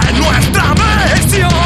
fue nuestra versión.